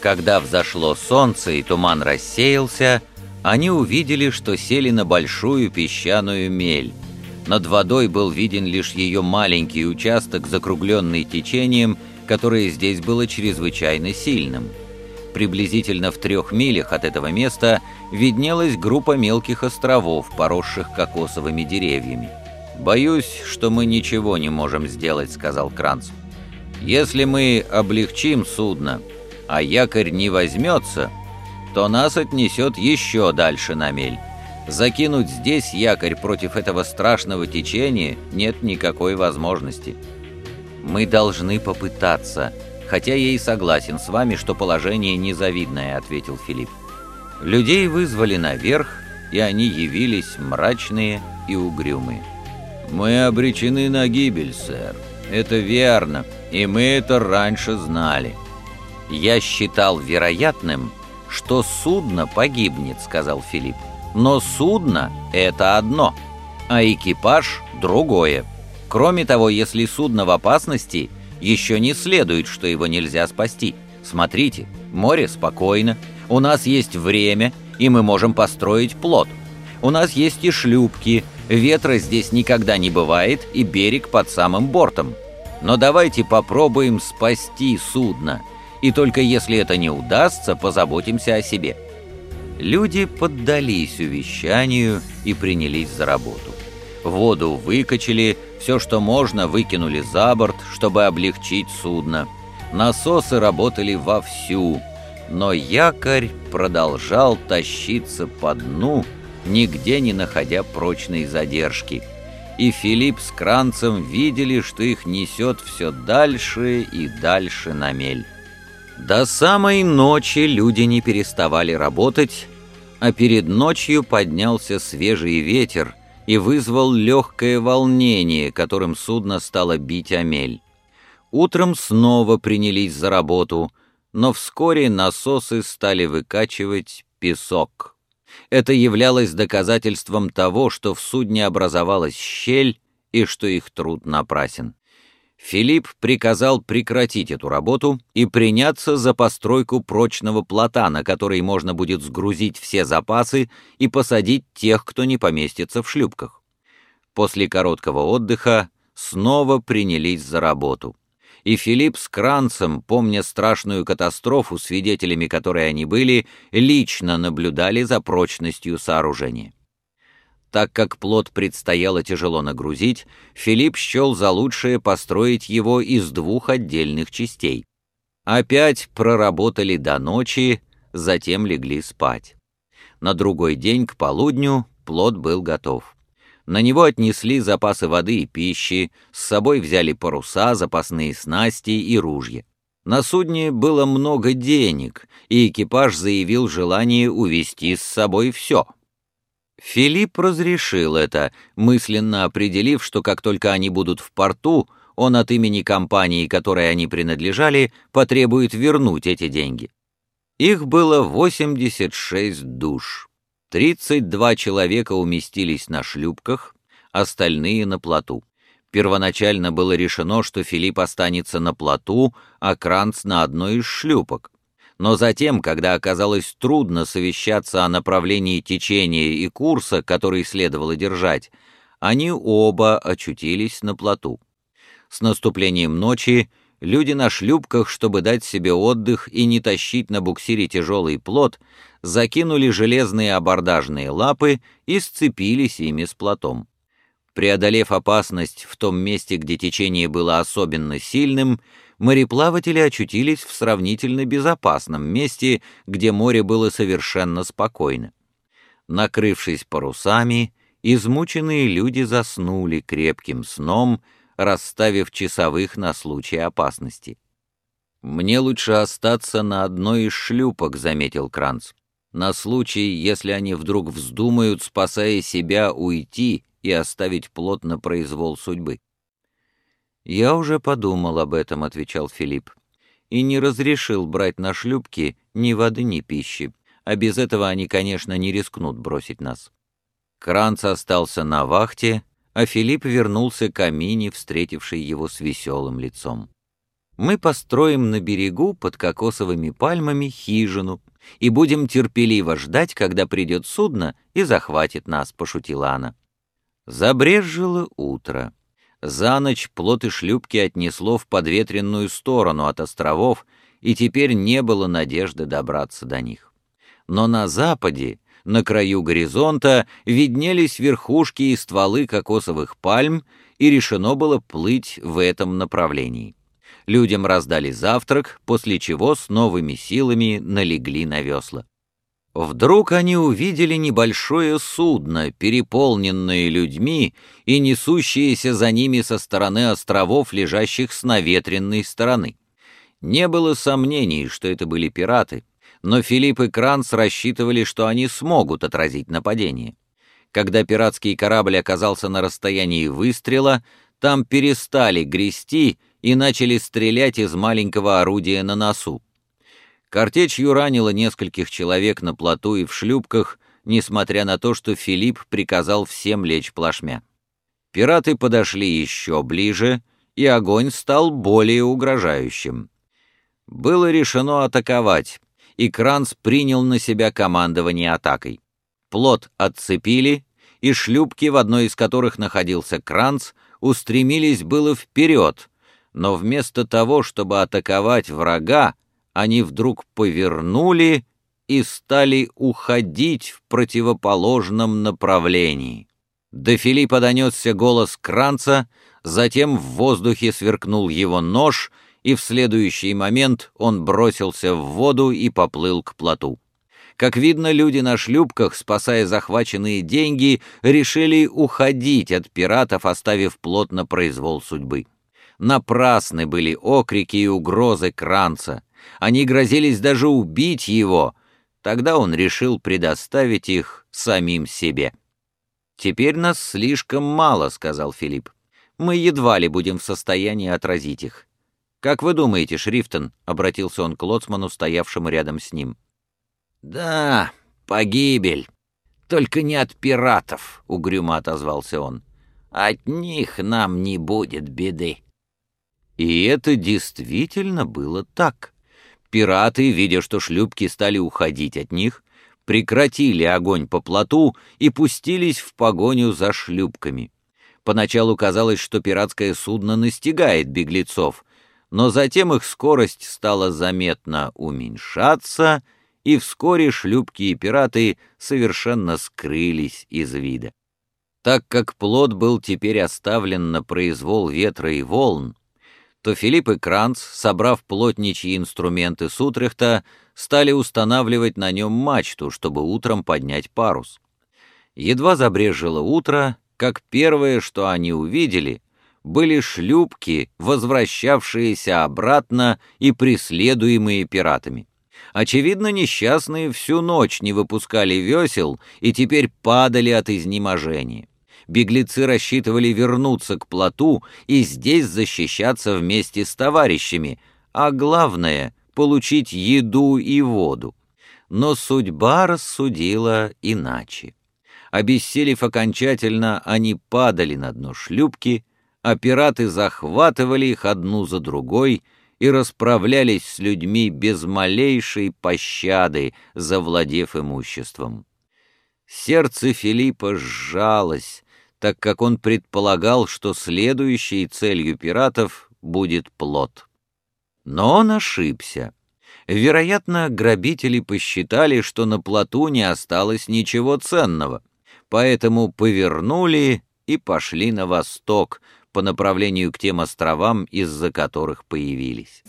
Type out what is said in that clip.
Когда взошло солнце и туман рассеялся, они увидели, что сели на большую песчаную мель. Над водой был виден лишь ее маленький участок, закругленный течением, которое здесь было чрезвычайно сильным. Приблизительно в трех милях от этого места виднелась группа мелких островов, поросших кокосовыми деревьями. «Боюсь, что мы ничего не можем сделать», — сказал Кранц. «Если мы облегчим судно, а якорь не возьмется, то нас отнесет еще дальше на мель. Закинуть здесь якорь против этого страшного течения нет никакой возможности. Мы должны попытаться, хотя я и согласен с вами, что положение незавидное», — ответил Филипп. Людей вызвали наверх, и они явились мрачные и угрюмые. «Мы обречены на гибель, сэр. Это верно, и мы это раньше знали». «Я считал вероятным, что судно погибнет», — сказал Филипп. «Но судно — это одно, а экипаж — другое. Кроме того, если судно в опасности, еще не следует, что его нельзя спасти. Смотрите, море спокойно, у нас есть время, и мы можем построить плот. У нас есть и шлюпки, ветра здесь никогда не бывает, и берег под самым бортом. Но давайте попробуем спасти судно, и только если это не удастся, позаботимся о себе». Люди поддались увещанию и принялись за работу. Воду выкачали, все, что можно, выкинули за борт, чтобы облегчить судно. Насосы работали вовсю, но якорь продолжал тащиться по дну, нигде не находя прочной задержки. И Филипп с Кранцем видели, что их несет все дальше и дальше на мель. До самой ночи люди не переставали работать, а перед ночью поднялся свежий ветер и вызвал легкое волнение, которым судно стало бить о мель. Утром снова принялись за работу, но вскоре насосы стали выкачивать песок. Это являлось доказательством того, что в судне образовалась щель и что их труд напрасен. Филипп приказал прекратить эту работу и приняться за постройку прочного плота, на который можно будет сгрузить все запасы и посадить тех, кто не поместится в шлюпках. После короткого отдыха снова принялись за работу. И Филипп с Кранцем, помня страшную катастрофу, свидетелями которой они были, лично наблюдали за прочностью сооружения. Так как плод предстояло тяжело нагрузить, Филипп счел за лучшее построить его из двух отдельных частей. Опять проработали до ночи, затем легли спать. На другой день к полудню плод был готов. На него отнесли запасы воды и пищи, с собой взяли паруса, запасные снасти и ружья. На судне было много денег, и экипаж заявил желание увезти с собой все — Филипп разрешил это, мысленно определив, что как только они будут в порту, он от имени компании, которой они принадлежали, потребует вернуть эти деньги. Их было 86 душ. 32 человека уместились на шлюпках, остальные на плоту. Первоначально было решено, что Филипп останется на плоту, а Кранц на одной из шлюпок но затем, когда оказалось трудно совещаться о направлении течения и курса, который следовало держать, они оба очутились на плоту. С наступлением ночи люди на шлюпках, чтобы дать себе отдых и не тащить на буксире тяжелый плот, закинули железные абордажные лапы и сцепились ими с плотом. Преодолев опасность в том месте, где течение было особенно сильным, мореплаватели очутились в сравнительно безопасном месте, где море было совершенно спокойно. Накрывшись парусами, измученные люди заснули крепким сном, расставив часовых на случай опасности. «Мне лучше остаться на одной из шлюпок», — заметил Кранц, «на случай, если они вдруг вздумают, спасая себя, уйти и оставить плод на произвол судьбы». «Я уже подумал об этом», — отвечал Филипп, «и не разрешил брать на шлюпки ни воды, ни пищи, а без этого они, конечно, не рискнут бросить нас». Кранц остался на вахте, а Филипп вернулся к Амине, встретившей его с веселым лицом. Мы построим на берегу под кокосовыми пальмами хижину и будем терпеливо ждать, когда придет судно и захватит нас», — пошутила она. Забрежило утро. За ночь плоты шлюпки отнесло в подветренную сторону от островов, и теперь не было надежды добраться до них. Но на западе, на краю горизонта, виднелись верхушки и стволы кокосовых пальм, и решено было плыть в этом направлении. Людям раздали завтрак, после чего с новыми силами налегли на весла. Вдруг они увидели небольшое судно, переполненное людьми и несущееся за ними со стороны островов, лежащих с наветренной стороны. Не было сомнений, что это были пираты, но Филипп и Кранц рассчитывали, что они смогут отразить нападение. Когда пиратский корабль оказался на расстоянии выстрела, там перестали грести и начали стрелять из маленького орудия на носу. Картечью ранило нескольких человек на плоту и в шлюпках, несмотря на то, что Филипп приказал всем лечь плашмя. Пираты подошли еще ближе, и огонь стал более угрожающим. Было решено атаковать, и Кранц принял на себя командование атакой. Плот отцепили, и шлюпки, в одной из которых находился Кранц, устремились было вперед, но вместо того, чтобы атаковать врага, они вдруг повернули и стали уходить в противоположном направлении. До Филиппа донесся голос Кранца, затем в воздухе сверкнул его нож, и в следующий момент он бросился в воду и поплыл к плоту. Как видно, люди на шлюпках, спасая захваченные деньги, решили уходить от пиратов, оставив плот на произвол судьбы. Напрасны были окрики и угрозы Кранца. Они грозились даже убить его. Тогда он решил предоставить их самим себе. «Теперь нас слишком мало», — сказал Филипп. «Мы едва ли будем в состоянии отразить их. «Как вы думаете, Шрифтон?» — обратился он к лоцману, стоявшему рядом с ним. «Да, погибель. Только не от пиратов», — угрюмо отозвался он. «От них нам не будет беды». И это действительно было так. Пираты, видя, что шлюпки стали уходить от них, прекратили огонь по плоту и пустились в погоню за шлюпками. Поначалу казалось, что пиратское судно настигает беглецов, но затем их скорость стала заметно уменьшаться, и вскоре шлюпки и пираты совершенно скрылись из вида. Так как плод был теперь оставлен на произвол ветра и волн, то Филипп и Кранц, собрав плотничьи инструменты с Утрехта, стали устанавливать на нем мачту, чтобы утром поднять парус. Едва забрежило утро, как первое, что они увидели, были шлюпки, возвращавшиеся обратно и преследуемые пиратами. Очевидно, несчастные всю ночь не выпускали весел и теперь падали от изнеможения. Беглецы рассчитывали вернуться к плоту и здесь защищаться вместе с товарищами, а главное — получить еду и воду. Но судьба рассудила иначе. Обессилев окончательно, они падали на дно шлюпки, а пираты захватывали их одну за другой и расправлялись с людьми без малейшей пощады, завладев имуществом. Сердце Филиппа сжалось, так как он предполагал, что следующей целью пиратов будет плод. Но он ошибся. Вероятно, грабители посчитали, что на плоту не осталось ничего ценного, поэтому повернули и пошли на восток, по направлению к тем островам, из-за которых появились.